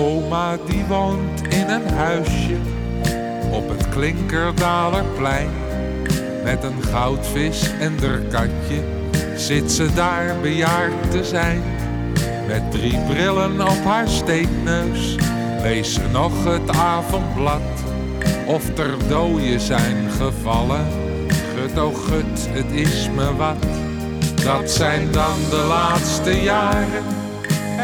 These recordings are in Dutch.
Oma die woont in een huisje op het Klinkerdalerplein. Met een goudvis en der katje zit ze daar bejaard te zijn. Met drie brillen op haar steekneus leest ze nog het avondblad. Of ter dooien zijn gevallen, gut oh gut, het is me wat. Dat zijn dan de laatste jaren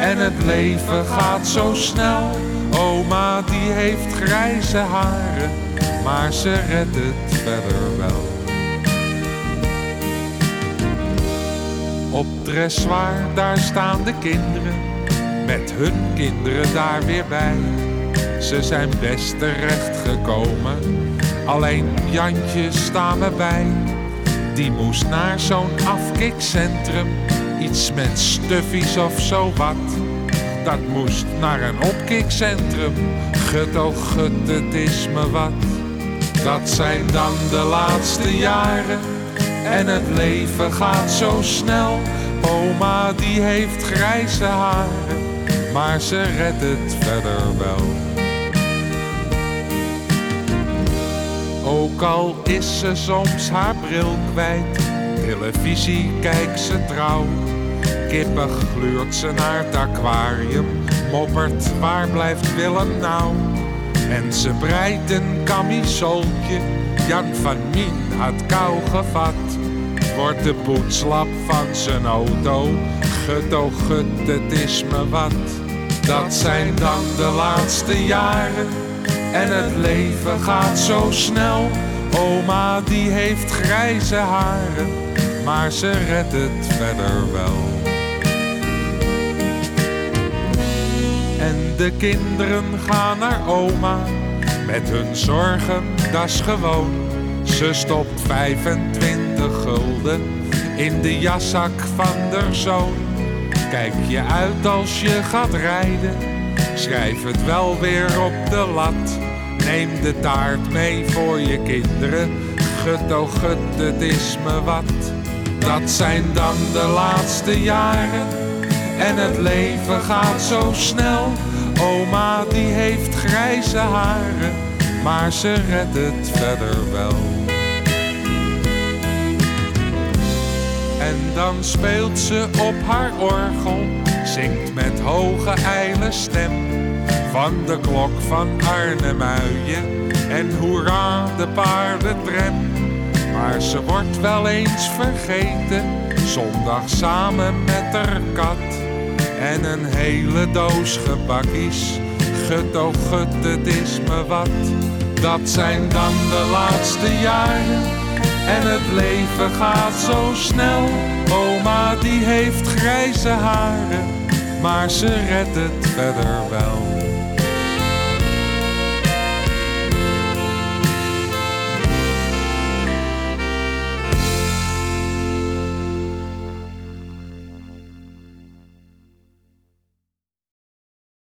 en het leven gaat zo snel. Oma die heeft grijze haren, maar ze redt het verder wel. Op dressoir, daar staan de kinderen, met hun kinderen daar weer bij. Ze zijn best terecht gekomen, alleen Jantje staan me bij. Die moest naar zo'n afkikcentrum, iets met stuffies of zo wat. Dat moest naar een opkikcentrum, gut oh gut, het is me wat. Dat zijn dan de laatste jaren en het leven gaat zo snel. Oma die heeft grijze haren, maar ze redt het verder wel. Ook al is ze soms haar bril kwijt, televisie kijkt ze trouw. Kippig gluurt ze naar het aquarium, moppert waar blijft Willem nou? En ze breidt een camisoltje, Jan van Mien had kou gevat. Wordt de poetslap van zijn auto, gut oh het is me wat. Dat zijn dan de laatste jaren en het leven gaat zo snel. Oma die heeft grijze haren, maar ze redt het verder wel. En de kinderen gaan naar oma met hun zorgen, dat is gewoon. Ze stopt 25 gulden in de jaszak van der zoon. Kijk je uit als je gaat rijden, schrijf het wel weer op de lat. Neem de taart mee voor je kinderen, gut oh gut, het is me wat. Dat zijn dan de laatste jaren en het leven gaat zo snel. Oma die heeft grijze haren, maar ze redt het verder wel. En dan speelt ze op haar orgel, zingt met hoge ijle stem. Van de klok van Arnhemuien en hoera de paardentram. Maar ze wordt wel eens vergeten, zondag samen met haar kat. En een hele doos gebakkies, gut oh gut, het is me wat. Dat zijn dan de laatste jaren en het leven gaat zo snel. Oma die heeft grijze haren, maar ze redt het verder wel.